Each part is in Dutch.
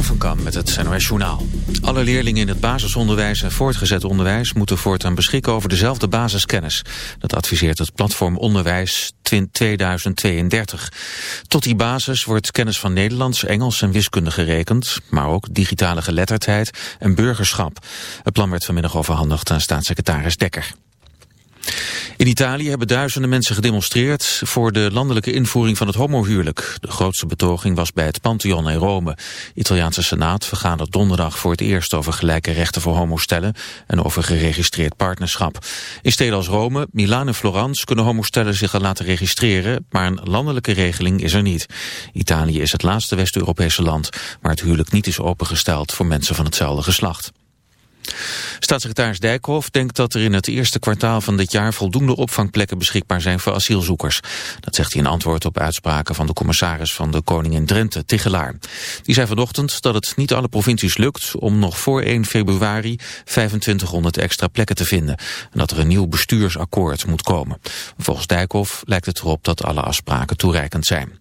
Van Kam met het NOS Journaal. Alle leerlingen in het basisonderwijs en voortgezet onderwijs... moeten voortaan beschikken over dezelfde basiskennis. Dat adviseert het platform Onderwijs 2032. Tot die basis wordt kennis van Nederlands, Engels en wiskunde gerekend... maar ook digitale geletterdheid en burgerschap. Het plan werd vanmiddag overhandigd aan staatssecretaris Dekker. In Italië hebben duizenden mensen gedemonstreerd voor de landelijke invoering van het homohuwelijk. De grootste betoging was bij het Pantheon in Rome. Italiaanse Senaat vergadert donderdag voor het eerst over gelijke rechten voor homostellen en over geregistreerd partnerschap. In steden als Rome, Milaan en Florence kunnen homostellen zich al laten registreren, maar een landelijke regeling is er niet. Italië is het laatste West-Europese land waar het huwelijk niet is opengesteld voor mensen van hetzelfde geslacht. Staatssecretaris Dijkhoff denkt dat er in het eerste kwartaal van dit jaar voldoende opvangplekken beschikbaar zijn voor asielzoekers. Dat zegt hij in antwoord op uitspraken van de commissaris van de Koningin Drenthe, Tigelaar. Die zei vanochtend dat het niet alle provincies lukt om nog voor 1 februari 2500 extra plekken te vinden. En dat er een nieuw bestuursakkoord moet komen. Volgens Dijkhoff lijkt het erop dat alle afspraken toereikend zijn.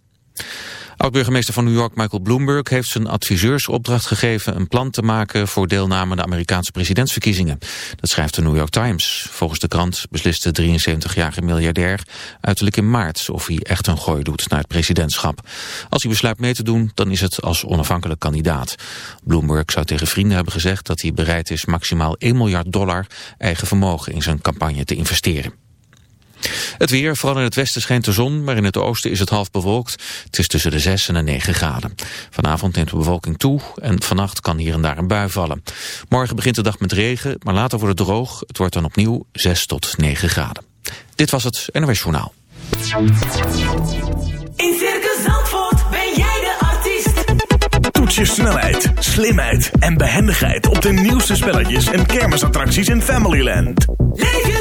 Oud-burgemeester van New York Michael Bloomberg heeft zijn adviseurs opdracht gegeven een plan te maken voor deelname aan de Amerikaanse presidentsverkiezingen. Dat schrijft de New York Times. Volgens de krant beslist de 73-jarige miljardair uiterlijk in maart of hij echt een gooi doet naar het presidentschap. Als hij besluit mee te doen, dan is het als onafhankelijk kandidaat. Bloomberg zou tegen vrienden hebben gezegd dat hij bereid is maximaal 1 miljard dollar eigen vermogen in zijn campagne te investeren. Het weer, vooral in het westen schijnt de zon, maar in het oosten is het half bewolkt. Het is tussen de 6 en de 9 graden. Vanavond neemt de bewolking toe en vannacht kan hier en daar een bui vallen. Morgen begint de dag met regen, maar later wordt het droog. Het wordt dan opnieuw 6 tot 9 graden. Dit was het NOS Journaal. In Circus Zandvoort ben jij de artiest. Toets je snelheid, slimheid en behendigheid op de nieuwste spelletjes en kermisattracties in Familyland. Leef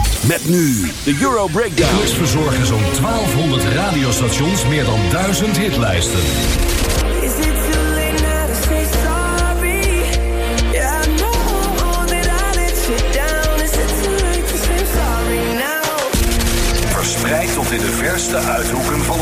Met nu de Euro Breakdown. Plus verzorgen zo'n 1200 radiostations meer dan 1000 hitlijsten.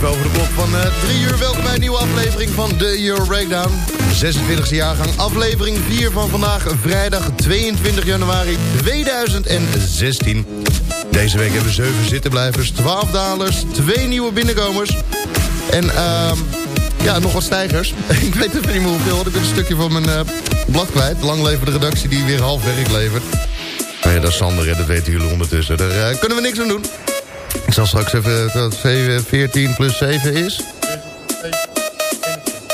Even over de klok van 3 uur. Welkom bij een nieuwe aflevering van de Euro Breakdown. 26e jaargang, aflevering 4 van vandaag, vrijdag 22 januari 2016. Deze week hebben we 7 zittenblijvers, 12 dalers, 2 nieuwe binnenkomers. En uh, ja, nog wat stijgers. ik weet even niet meer hoeveel, ik ben een stukje van mijn uh, blad kwijt. Lang de redactie die weer half werk levert. Maar ja, dat is Sander, hè, dat weten jullie ondertussen. Daar uh, kunnen we niks aan doen. Ik zal straks even dat 14 plus 7 is.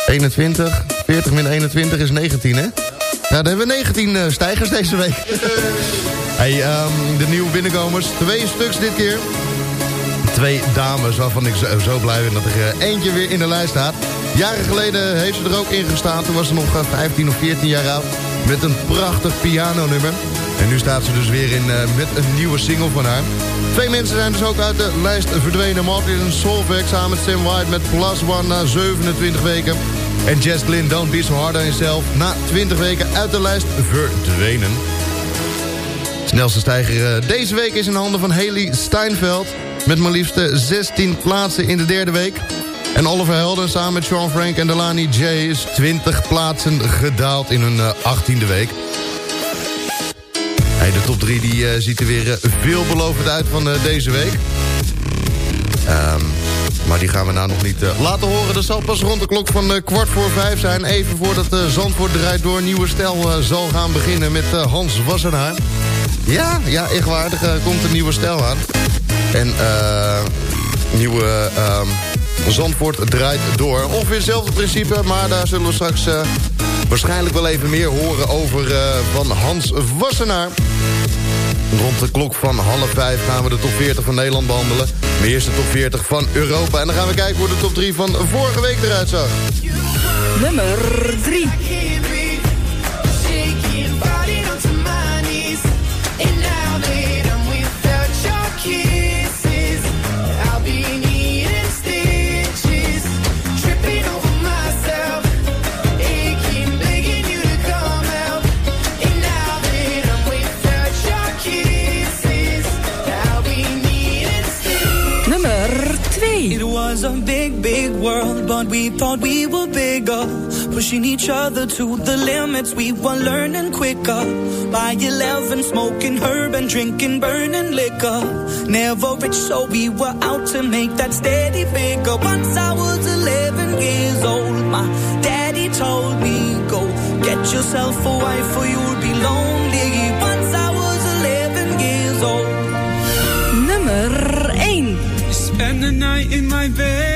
21. 40 min 21 is 19, hè? Ja, dan hebben we 19 uh, stijgers deze week. hey, um, de nieuwe binnenkomers. Twee stuks dit keer. Twee dames waarvan ik zo, blij ben dat er uh, eentje weer in de lijst staat. Jaren geleden heeft ze er ook in gestaan. Toen was ze nog uh, 15 of 14 jaar oud. Met een prachtig pianonummer. Nu staat ze dus weer in uh, met een nieuwe single van haar. Twee mensen zijn dus ook uit de lijst verdwenen. Martin Solveig samen met Sam White met Plus One na 27 weken. En Jess Glynn, Don't Be So Hard On Yourself, na 20 weken uit de lijst verdwenen. Snelste stijger uh, deze week is in handen van Haley Steinfeld... met maar liefst 16 plaatsen in de derde week. En Oliver Helden samen met Sean Frank en Delani J... is 20 plaatsen gedaald in hun uh, 18e week. De top 3 die, uh, ziet er weer uh, veelbelovend uit van uh, deze week. Um, maar die gaan we nou nog niet laten horen. Dat zal pas rond de klok van kwart voor vijf zijn. Even voordat uh, Zandvoort draait door. Nieuwe stijl zal gaan beginnen met Hans Wassenaar. Ja, ja, echt. Er komt een nieuwe stijl aan. En nieuwe um, Zandvoort draait door. Ongeveer hetzelfde principe, maar daar zullen we straks waarschijnlijk wel even meer horen over van Hans Wassenaar. Rond de klok van half vijf gaan we de top 40 van Nederland behandelen. De top 40 van Europa. En dan gaan we kijken hoe de top 3 van vorige week eruit zag. Nummer 3. Big, big world, but we thought we were bigger. Pushing each other to the limits, we were learning quicker. By 11, smoking herb and drinking burning liquor. Never rich, so we were out to make that steady figure. Once I was 11 years old, my daddy told me, Go get yourself a wife, or you'll be lonely. Once I was 11 years old. Nummer 1 Spend the night in my bed.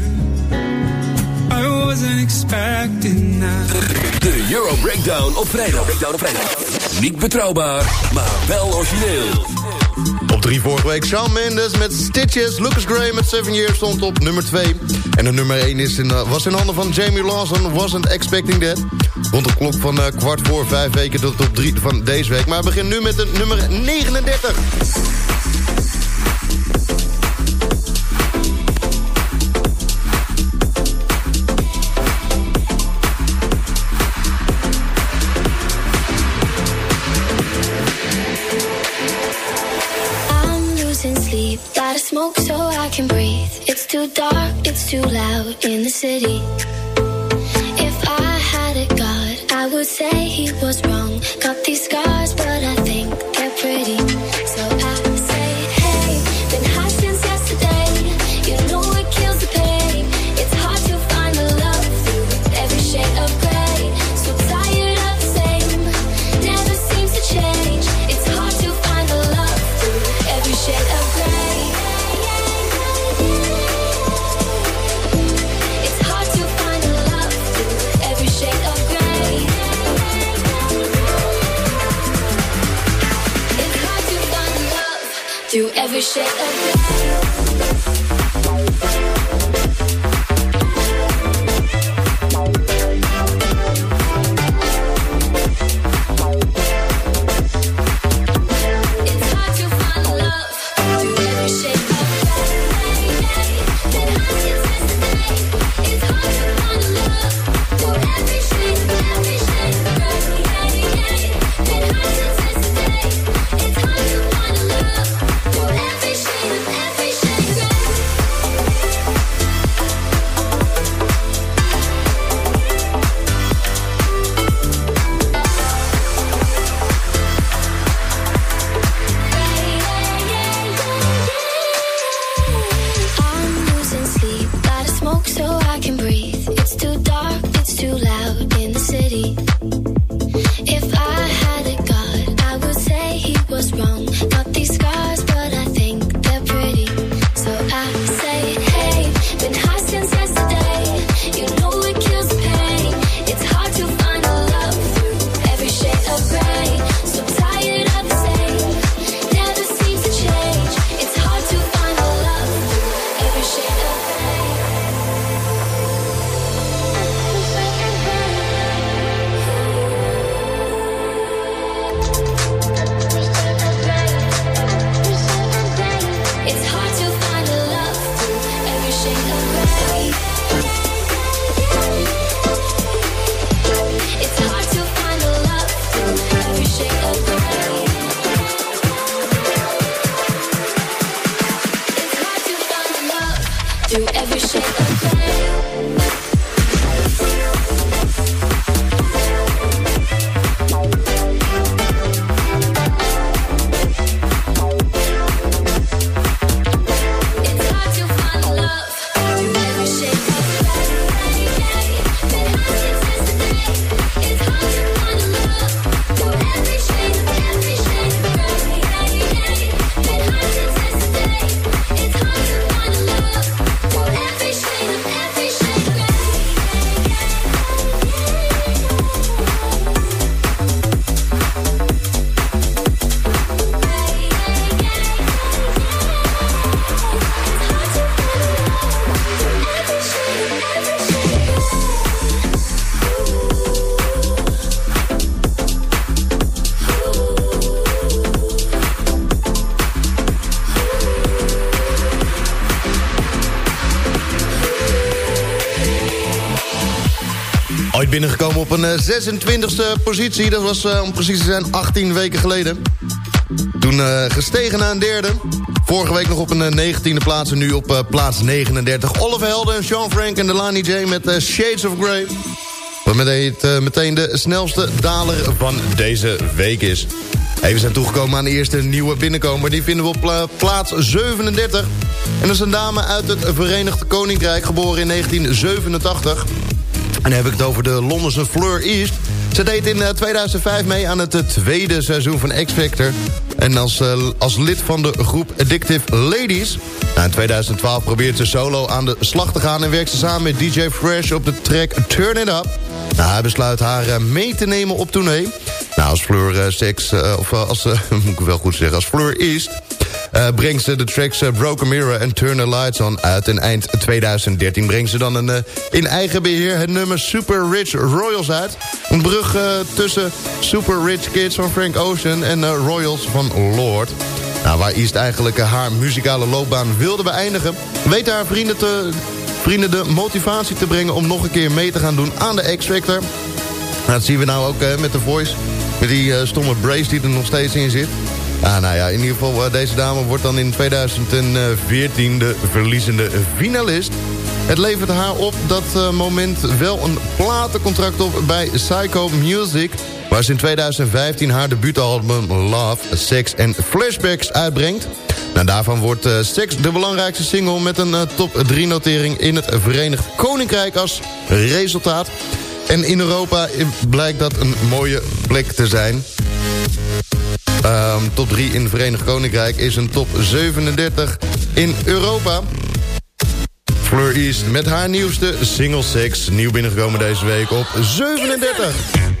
Wasn't expecting that. De Euro Breakdown op vrijdag. Breakdown op vrijdag. Niet betrouwbaar, maar wel origineel. Op 3 vorige week Shawn Mendes met Stitches. Lucas Gray met 7 Years stond op nummer 2. En de nummer 1 is in, uh, was in handen van Jamie Lawson. Wasn't expecting that. Rond de klok van uh, kwart voor 5 weken tot op 3 van deze week. Maar we beginnen nu met de nummer 39. Too dark, it's too loud in the city. If I had a god, I would say he was wrong. Got these scars, but I think they're pretty. Binnengekomen op een eh, 26e positie. Dat was eh, om precies te zijn 18 weken geleden. Toen eh, gestegen naar een derde. Vorige week nog op een eh, 19e plaats en nu op eh, plaats 39. Oliver Helden en Sean Frank en Delani J met eh, Shades of Grey. Wat meteen, eh, meteen de snelste daler van deze week is. We zijn toegekomen aan de eerste nieuwe binnenkomer. Die vinden we op pla- plaats 37. En dat is een dame uit het Verenigd Koninkrijk, geboren in 1987. En dan heb ik het over de Londense Fleur East. Ze deed in eh, 2005 mee aan het eh, tweede seizoen van X Factor. En als, eh, als lid van de groep Addictive Ladies. Nou, in 2012 probeert ze solo aan de slag te gaan... en werkt ze samen met DJ Fresh op de track Turn It Up. Nou, hij besluit haar eh, mee te nemen op tournee. Nou, als Fleur eh, Six, eh, of eh, als, eh, moet ik wel goed zeggen, als Fleur East... eh, brengt ze de tracks eh, Broken Mirror en Turn the Lights On uit. En eind 2013 brengt ze dan een, eh, in eigen beheer het nummer Super Rich Royals uit. Een brug tussen Super Rich Kids van Frank Ocean en Royals van Lord. Nou, waar East eigenlijk haar muzikale loopbaan wilde beëindigen... weet haar vrienden, de motivatie te brengen om nog een keer mee te gaan doen aan de X-Factor. Nou, dat zien we nou ook met de Voice. Met die stomme brace die er nog steeds in zit. Ah, nou ja, in ieder geval, eh, deze dame wordt dan in 2014 de verliezende finalist. Het levert haar op dat eh, moment wel een platencontract op bij Psycho Music... waar ze in 2015 haar debuutalbum Love, Sex en Flashbacks uitbrengt. Nou, daarvan wordt eh, Sex de belangrijkste single met een top 3 notering in het Verenigd Koninkrijk als resultaat. En in Europa blijkt dat een mooie plek te zijn. Ehm, top 3 in het Verenigd Koninkrijk is een top 37 in Europa. Fleur East met haar nieuwste single Sex. Nieuw binnengekomen deze week op 37.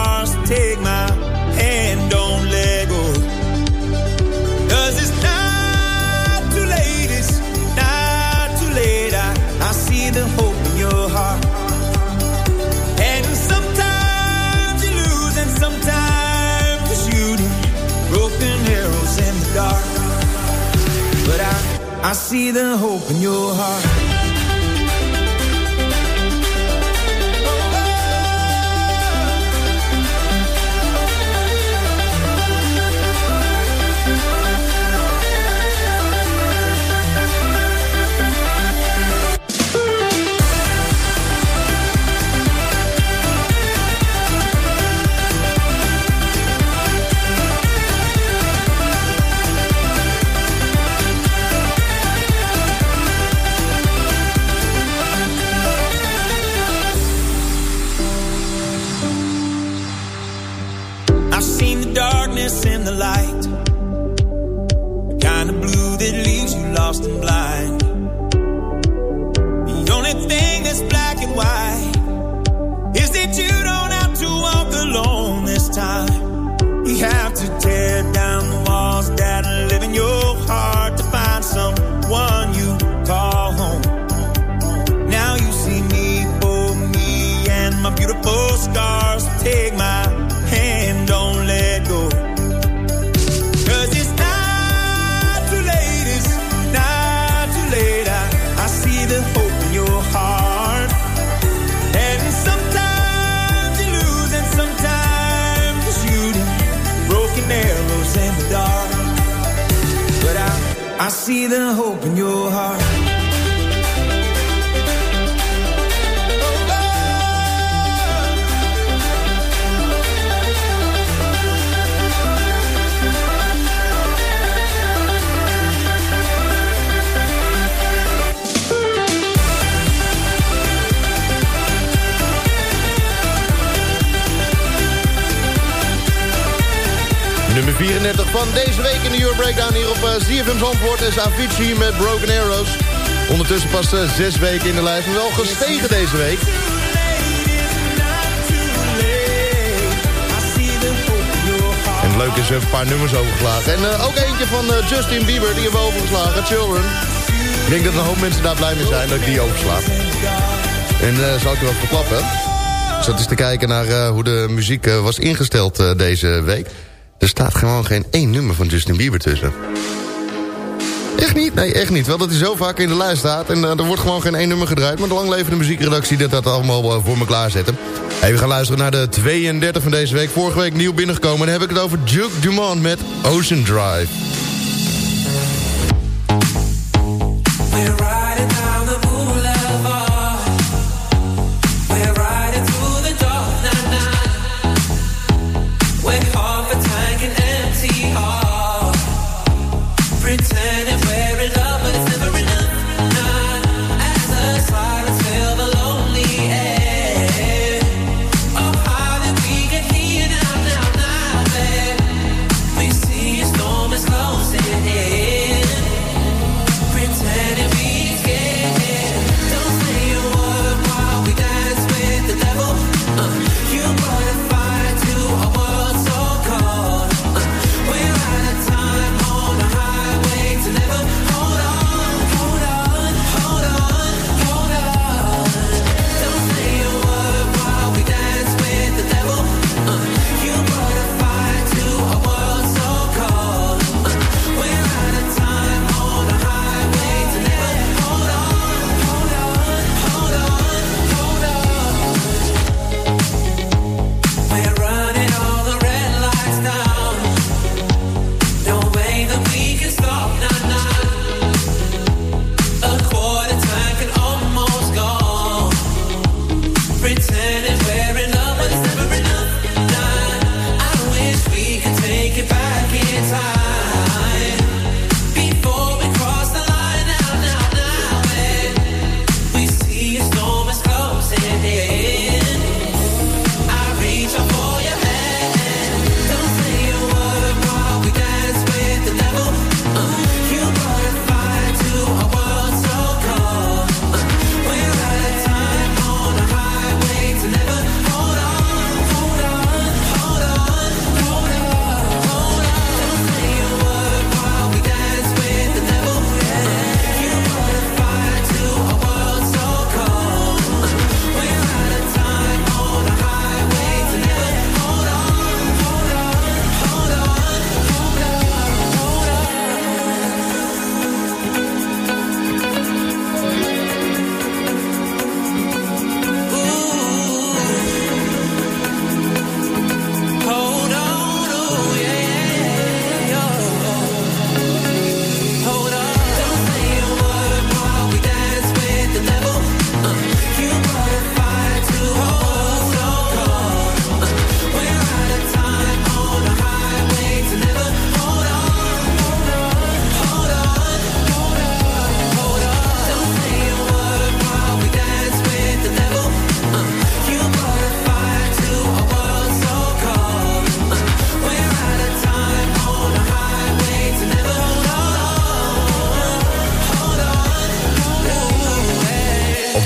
see the hope in your heart. zes weken in de lijst. Maar wel gestegen deze week. En leuk is, er een paar nummers overgeslagen. En eh, ook eentje van eh, Justin Bieber, die hebben we overgeslagen, Children. Ik denk dat een hoop mensen daar blij mee zijn dat ik die overslaat. En eh, zal ik je wat verklappen? Ik zat eens te kijken naar hoe de muziek was ingesteld deze week. Er staat gewoon geen één nummer van Justin Bieber tussen. Echt niet? Nee, echt niet. Wel dat hij zo vaak in de lijst staat. En eh, er wordt gewoon geen één nummer gedraaid. Maar de langlevende muziekredactie dat dat allemaal eh, voor me klaarzetten. Hey, we gaan luisteren naar de 32 van deze week. Vorige week nieuw binnengekomen. En dan heb ik het over Duke Dumont met Ocean Drive. Down the.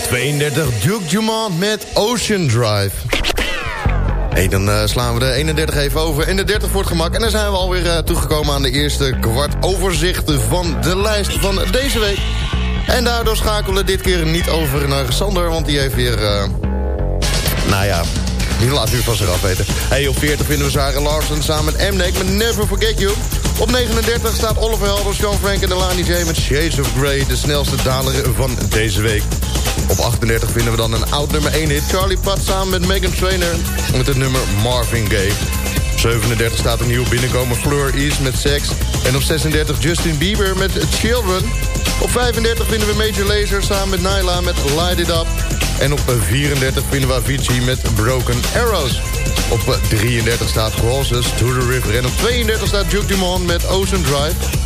32 Duke Dumont met Ocean Drive. Hey, dan eh, slaan we de 31 even over en de 30 voor het gemak. En dan zijn we alweer uh, toegekomen aan de eerste kwart overzichten van de lijst van deze week. En daardoor schakelen we dit keer niet over naar Sander, want die heeft weer... Uh, nou ja, die laat u vast eraf weten. Hey, op 40 vinden we Zara Larsen samen met Mnek met Never Forget You. Op 39 staat Oliver Helder, Sean Frank en Delaney J met Shades of Grey... de snelste daler van deze week. Op 38 vinden we dan een oud nummer 1 hit. Charlie Pat samen met Megan Trainor met het nummer Marvin Gaye. 37 staat een nieuw binnenkomen Fleur East met Sex. En op 36 Justin Bieber met Children. Op 35 vinden we Major Lazer samen met Nyla met Light It Up. En op 34 vinden we Avicii met Broken Arrows. Op 33 staat Crosses to the River. En op 32 staat Duke Dumont met Ocean Drive.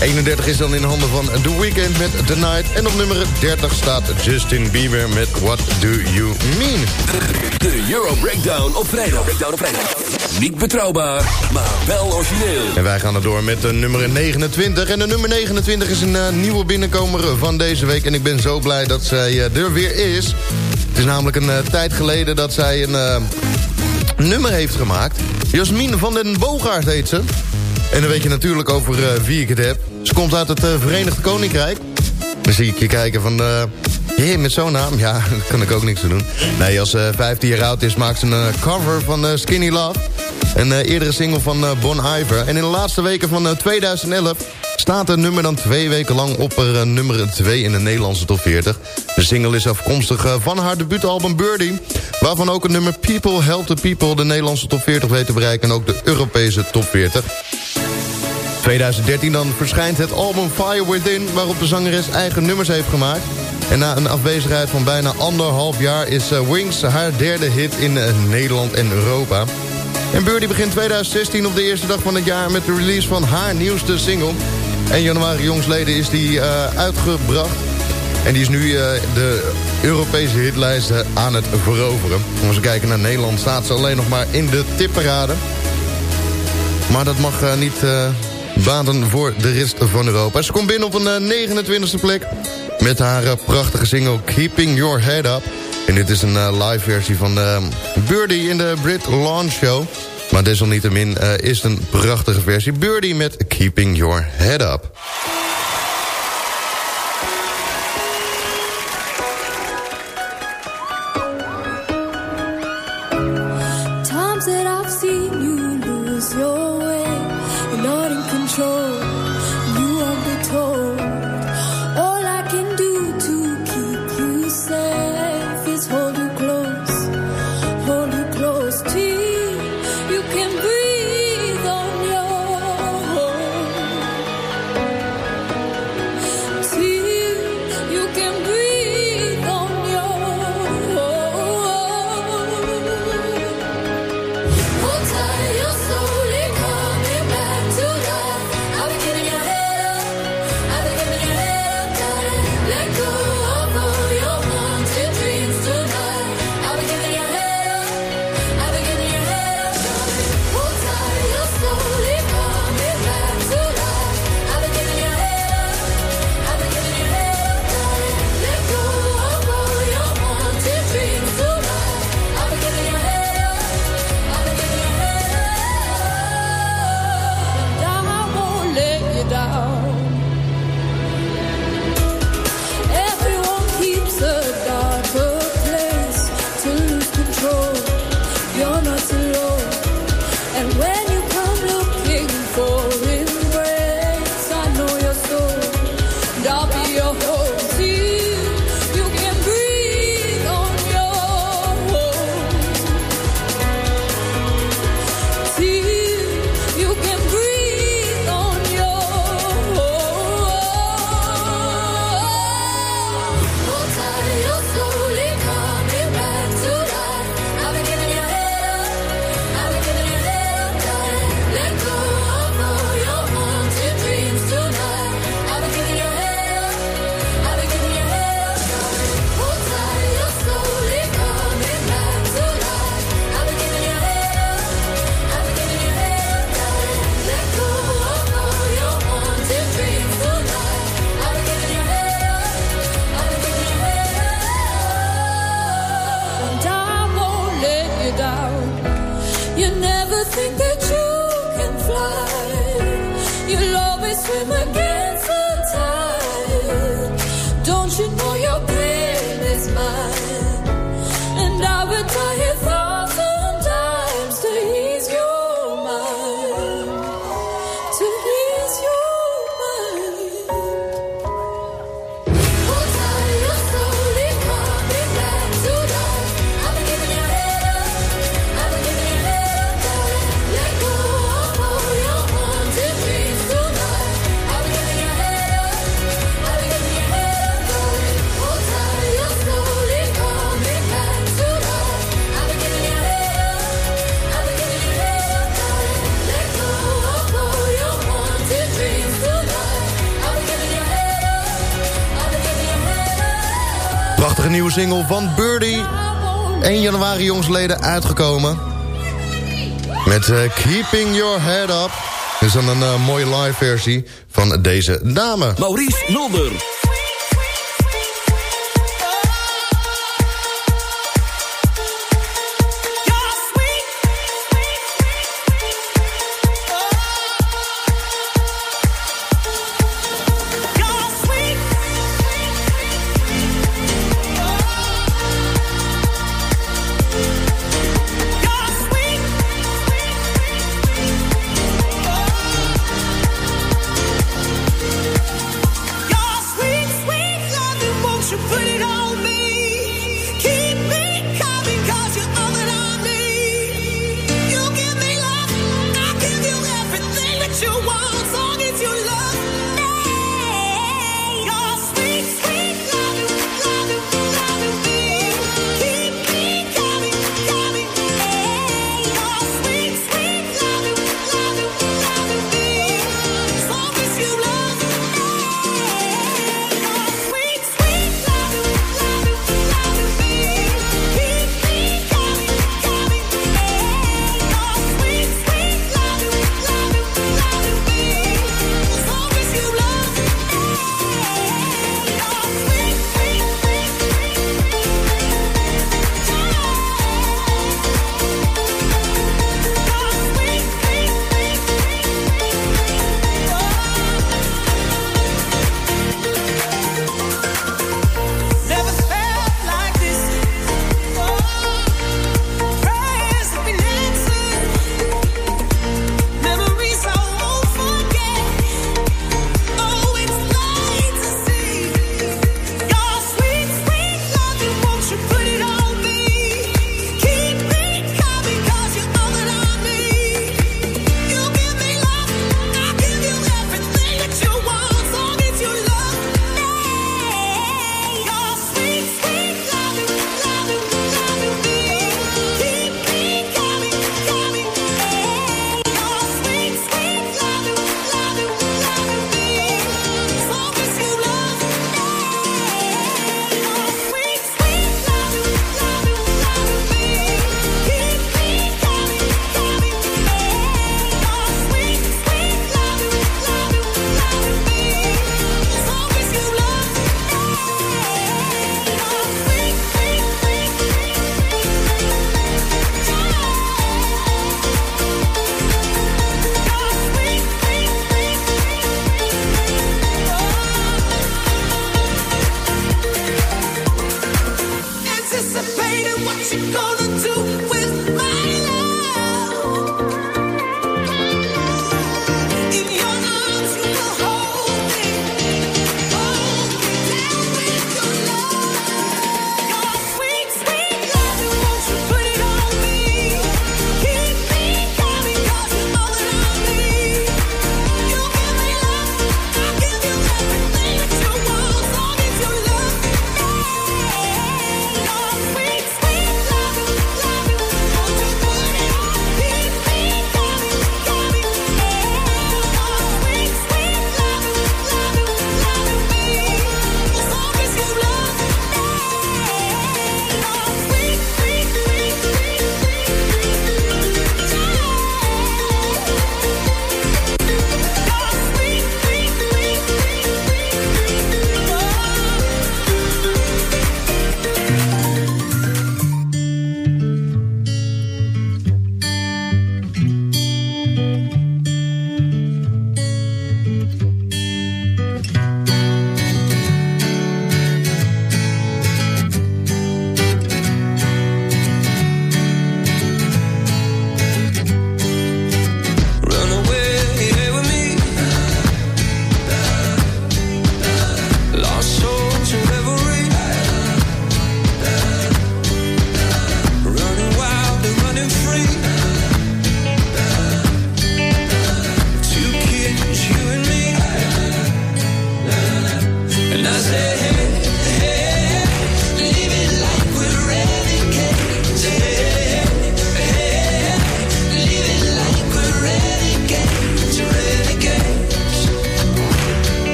31 is dan in handen van The Weeknd met The Night. En op nummer 30 staat Justin Bieber met What Do You Mean. De Euro Breakdown op vrijdag. Breakdown op vrijdag. Niet betrouwbaar, maar wel origineel. En wij gaan er door met de nummer 29. En de nummer 29 is een uh, nieuwe binnenkomer van deze week. En ik ben zo blij dat zij uh, er weer is. Het is namelijk een uh, tijd geleden dat zij een nummer heeft gemaakt. Jasmin van den Boogaard heet ze. En dan weet je natuurlijk over uh, wie ik het heb. Ze komt uit het uh, Verenigd Koninkrijk. Dan zie ik je kijken van... Uh, Jee, met zo'n naam? Ja, daar kan ik ook niks doen. Nee, als ze 15 jaar oud is, maakt ze een cover van Skinny Love. Een eerdere single van Bon Iver. En in de laatste weken van 2011 staat het nummer dan twee weken lang op er, nummer 2 in de Nederlandse top 40. De single is afkomstig van haar debuutalbum Birdie... waarvan ook het nummer People Help the People de Nederlandse top 40 weet te bereiken... en ook de Europese top 40. 2013 dan verschijnt het album Fire Within... waarop de zangeres eigen nummers heeft gemaakt. En na een afwezigheid van bijna anderhalf jaar... is Wings haar derde hit in Nederland en Europa. En Birdie begint 2016 op de eerste dag van het jaar... met de release van haar nieuwste single. En januari jongsleden is die uh, uitgebracht. En die is nu de Europese hitlijst aan het veroveren. Als we kijken naar Nederland staat ze alleen nog maar in de tipparade. Maar dat mag niet baden voor de rest van Europa. Ze komt binnen op een 29e plek met haar prachtige single Keeping Your Head Up. En dit is een live versie van Birdie in de Brit Launch Show. Maar desalniettemin is het een prachtige versie. Birdie met Keeping Your Head Up. single van Birdie. 1 januari jongsleden uitgekomen. Met eh, Keeping Your Head Up. Dus dan een eh, mooie live versie van deze dame. Maurice Mulder.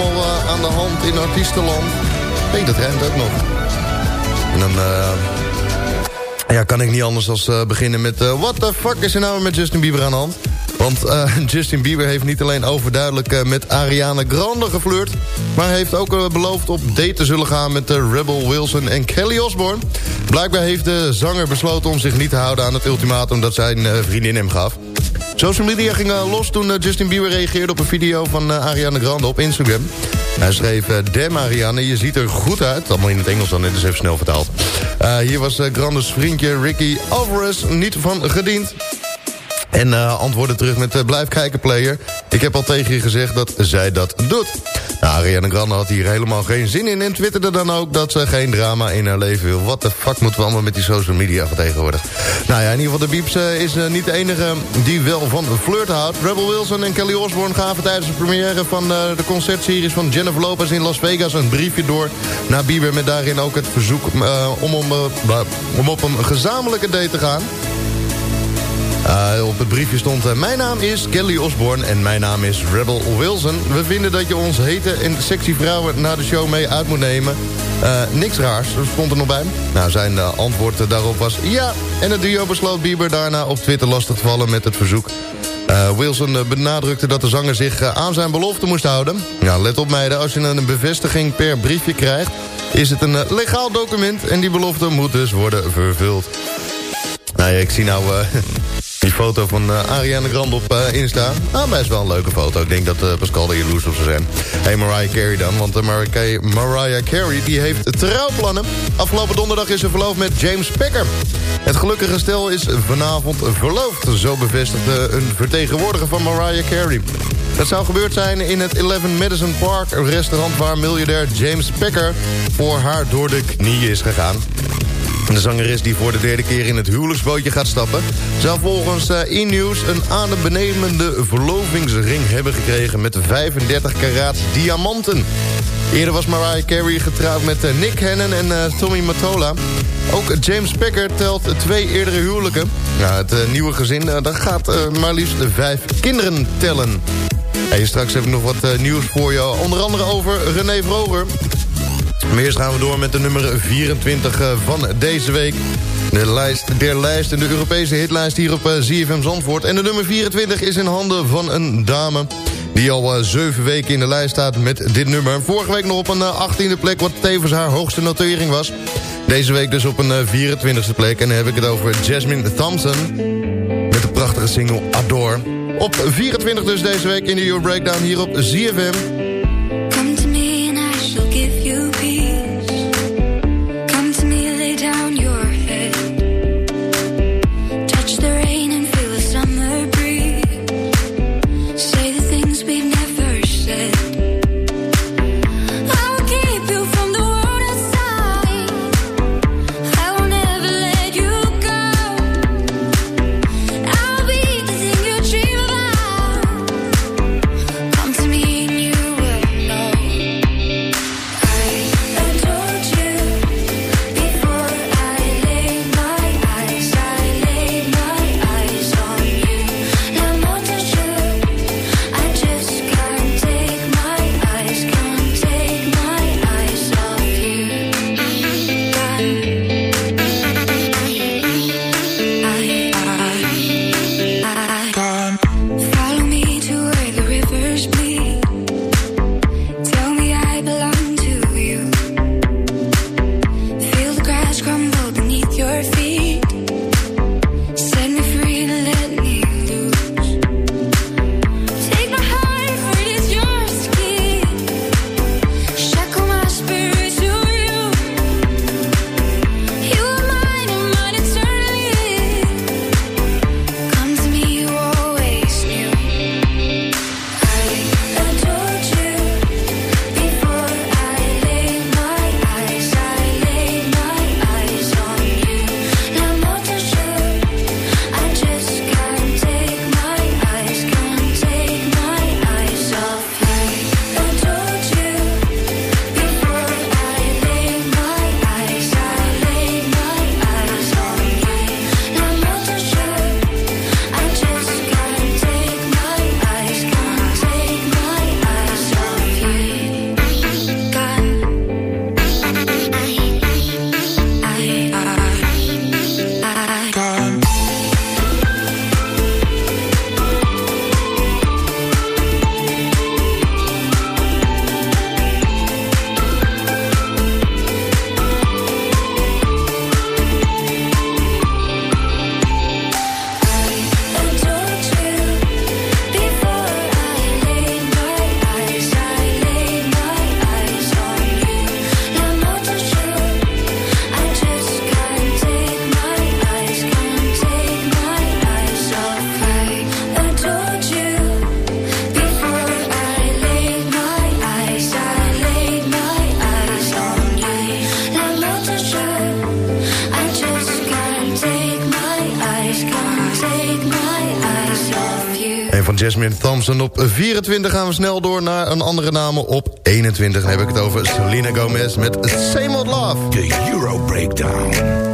Eh, aan de hand in artiestenland? Hé, dat ruimt ook nog. En dan eh, ja, kan ik niet anders dan beginnen met... eh, what the fuck is er nou met Justin Bieber aan de hand? Want eh, Justin Bieber heeft niet alleen overduidelijk eh, met Ariana Grande geflirt... maar heeft ook eh, beloofd op date te zullen gaan met Rebel Wilson en Kelly Osbourne. Blijkbaar heeft de zanger besloten om zich niet te houden aan het ultimatum dat zijn eh, vriendin hem gaf. Social media ging los toen eh, Justin Bieber reageerde op een video van eh, Ariana Grande op Instagram. Hij schreef, eh, damn Ariana, je ziet er goed uit. Allemaal in het Engels dan, dit is even snel vertaald. Hier was Grandes vriendje Ricky Alvarez niet van gediend. En eh, antwoordde terug met blijf kijken player. Ik heb al tegen je gezegd dat zij dat doet. Nou, Ariana Grande had hier helemaal geen zin in... en twitterde dan ook dat ze geen drama in haar leven wil. Wat de fuck moeten we allemaal met die social media van tegenwoordig? Nou ja, in ieder geval de Beeps eh, is eh, niet de enige die wel van flirt houdt. Rebel Wilson en Kelly Osbourne gaven tijdens de première... van eh, de concertseries van Jennifer Lopez in Las Vegas... een briefje door naar Bieber met daarin ook het verzoek... om, om, om op een gezamenlijke date te gaan... Uh, op het briefje stond... uh, mijn naam is Kelly Osbourne en mijn naam is Rebel Wilson. We vinden dat je ons hete en sexy vrouwen na de show mee uit moet nemen. Uh, niks raars, stond er nog bij. Nou, zijn antwoord daarop was ja. En het duo besloot Bieber daarna op Twitter lastig te vallen met het verzoek. Wilson benadrukte dat de zanger zich aan zijn belofte moest houden. Nou, let op meiden, als je een bevestiging per briefje krijgt... is het een legaal document en die belofte moet dus worden vervuld. Nou ja, ik zie nou... Die foto van uh, Ariana Grande op uh, Insta. Ah, is wel een leuke foto. Ik denk dat uh, Pascal er jaloers op zou zijn. Hey, Mariah Carey dan. Want Mariah, Mariah Carey die heeft trouwplannen. Afgelopen donderdag is ze verloofd met James Packer. Het gelukkige stel is vanavond verloofd. Zo bevestigde een vertegenwoordiger van Mariah Carey. Dat zou gebeurd zijn in het 11 Madison Park restaurant... waar miljardair James Packer voor haar door de knieën is gegaan. De zangeres die voor de derde keer in het huwelijksbootje gaat stappen... zou volgens uh, E-News een adembenemende verlovingsring hebben gekregen... met 35 karaats diamanten. Eerder was Mariah Carey getrouwd met uh, Nick Cannon en uh, Tommy Mottola. Ook James Packer telt twee eerdere huwelijken. Ja, het nieuwe gezin dat gaat maar liefst vijf kinderen tellen. Hey, straks heb ik nog wat nieuws voor je. Onder andere over René Vroger... Maar eerst gaan we door met de nummer 24 van deze week. De lijst der lijst en de Europese hitlijst hier op ZFM Zandvoort. En de nummer 24 is in handen van een dame... die al zeven weken in de lijst staat met dit nummer. Vorige week nog op een 18e plek, wat tevens haar hoogste notering was. Deze week dus op een 24e plek. En dan heb ik het over Jasmine Thompson... met de prachtige single Adore. Op 24 dus deze week in de Euro Breakdown hier op ZFM... Jasmine Thompson. Op 24 gaan we snel door naar een andere naam. Op 21 heb ik het over Selena Gomez met Same Old Love. De Euro Breakdown.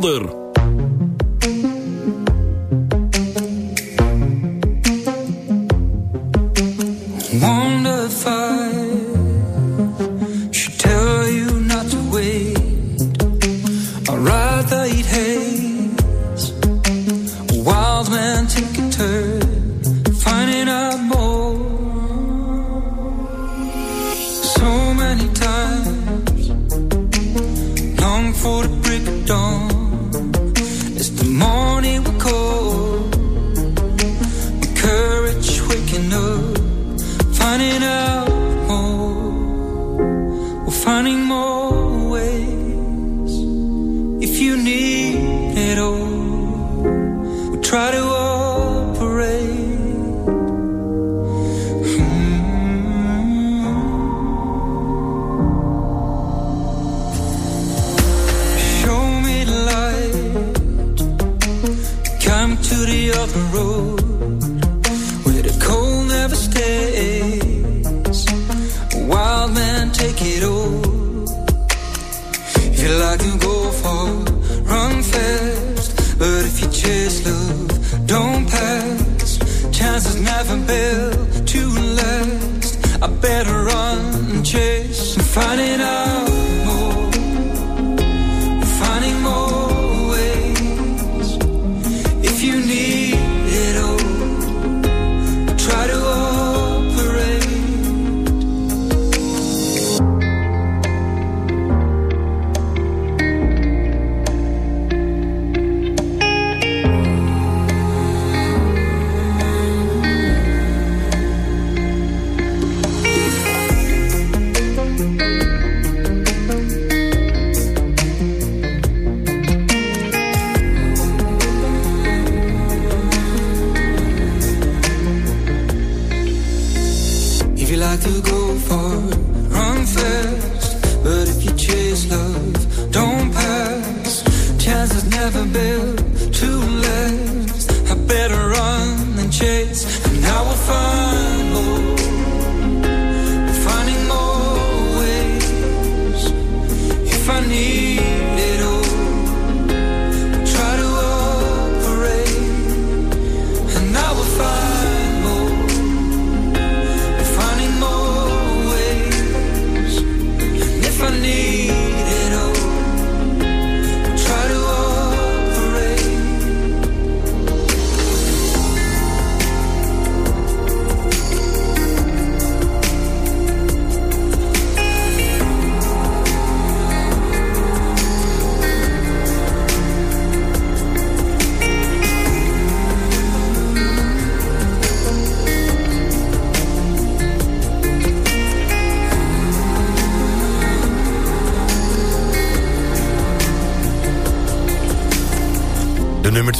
Zolder.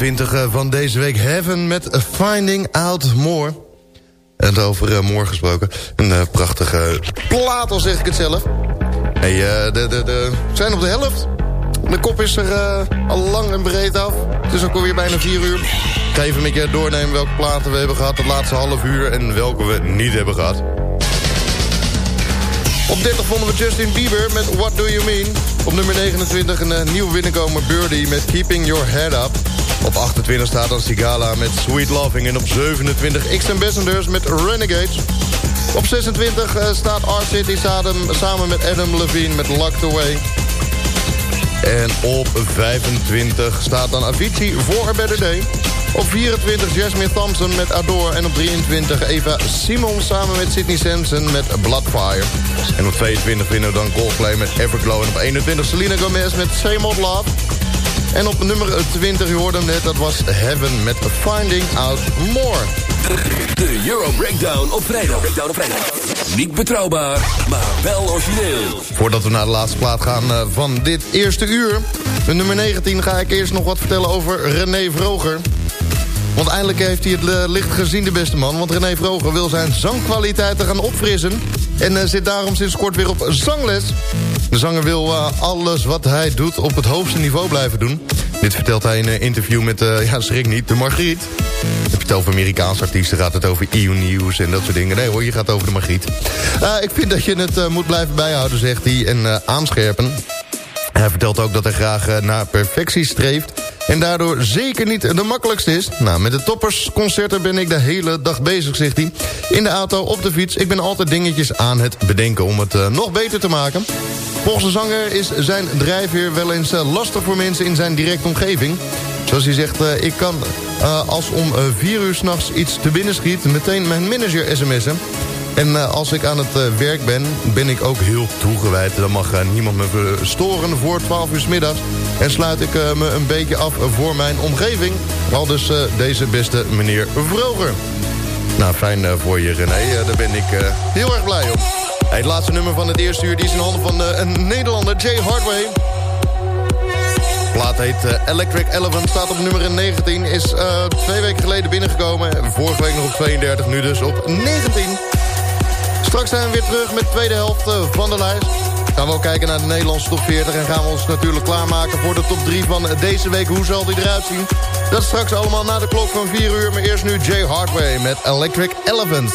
20 eh, van deze week, Heaven met Finding Out More. En over eh, More gesproken. Een eh, prachtige plaat, al zeg ik het zelf. Hey, de, de, de, we zijn op de helft. De kop is er al lang en breed af. Het is ook alweer bijna 4 uur. Ik ga even met je doornemen welke platen we hebben gehad het laatste half uur... en welke we niet hebben gehad. Op 30 vonden we Justin Bieber met What Do You Mean. Op nummer 29 een nieuwe binnenkomer Birdie met Keeping Your Head Up. Op 28 staat dan Sigala met Sweet Loving. En op 27 X Ambassadors met Renegades. Op 26 eh, staat Art City samen, met Adam Levine met Locked Away. En op 25 staat dan Avicii voor A Better Day. Op 24 Jasmine Thompson met Adore. En op 23 Eva Simon samen met Sydney Sampson met Bloodfire. En op 22 winnen we dan Coldplay met Everglow. En op 21 Selena Gomez met Same Old Love. En op nummer 20, u hoorde hem net, dat was Heaven met Finding Out More. De Euro Breakdown op vrijdag. Breakdown op vrijdag. Niet betrouwbaar, maar wel origineel. Voordat we naar de laatste plaat gaan eh, van dit eerste uur... nummer 19 ga ik eerst nog wat vertellen over René Vroger. Want eindelijk heeft hij het eh, licht gezien, de beste man. Want René Vroger wil zijn zangkwaliteiten gaan opfrissen... en eh, zit daarom sinds kort weer op zangles. De zanger wil eh, alles wat hij doet op het hoogste niveau blijven doen. Dit vertelt hij in een interview met, ja schrik niet, de Margriet. Heb je het over Amerikaanse artiesten, gaat het over EU News en dat soort dingen. Nee hoor, je gaat over de Margriet. Ik vind dat je het moet blijven bijhouden, zegt hij, en aanscherpen. Hij vertelt ook dat hij graag naar perfectie streeft... en daardoor zeker niet de makkelijkste is. Nou, met de toppersconcerten ben ik de hele dag bezig, zegt hij. In de auto, op de fiets, ik ben altijd dingetjes aan het bedenken... om het eh, nog beter te maken. Volgens de zanger is zijn drijfveer wel eens eh, lastig voor mensen in zijn directe omgeving. Zoals hij zegt, eh, ik kan als om vier uur s'nachts iets te binnen schiet... meteen mijn manager sms'en. En eh, als ik aan het eh, werk ben, ben ik ook heel toegewijd. Dan mag eh, niemand me storen voor 12 uur s middags. En sluit ik me een beetje af voor mijn omgeving. Al dus deze beste meneer Vroger. Nou, fijn voor je René. Daar ben ik heel erg blij om. Het laatste nummer van het eerste uur die is in handen van een Nederlander, Jay Hardway. De plaat heet Electric Elephant, staat op nummer 19. Is twee weken geleden binnengekomen. Vorige week nog op 32, nu dus op 19. Straks zijn we weer terug met de tweede helft eh, van de lijst. Gaan we ook kijken naar de Nederlandse top 40... en gaan we ons natuurlijk klaarmaken voor de top 3 van deze week. Hoe zal die eruit zien? Dat straks allemaal na de klok van 4 uur. Maar eerst nu Jay Hardway met Electric Elephants.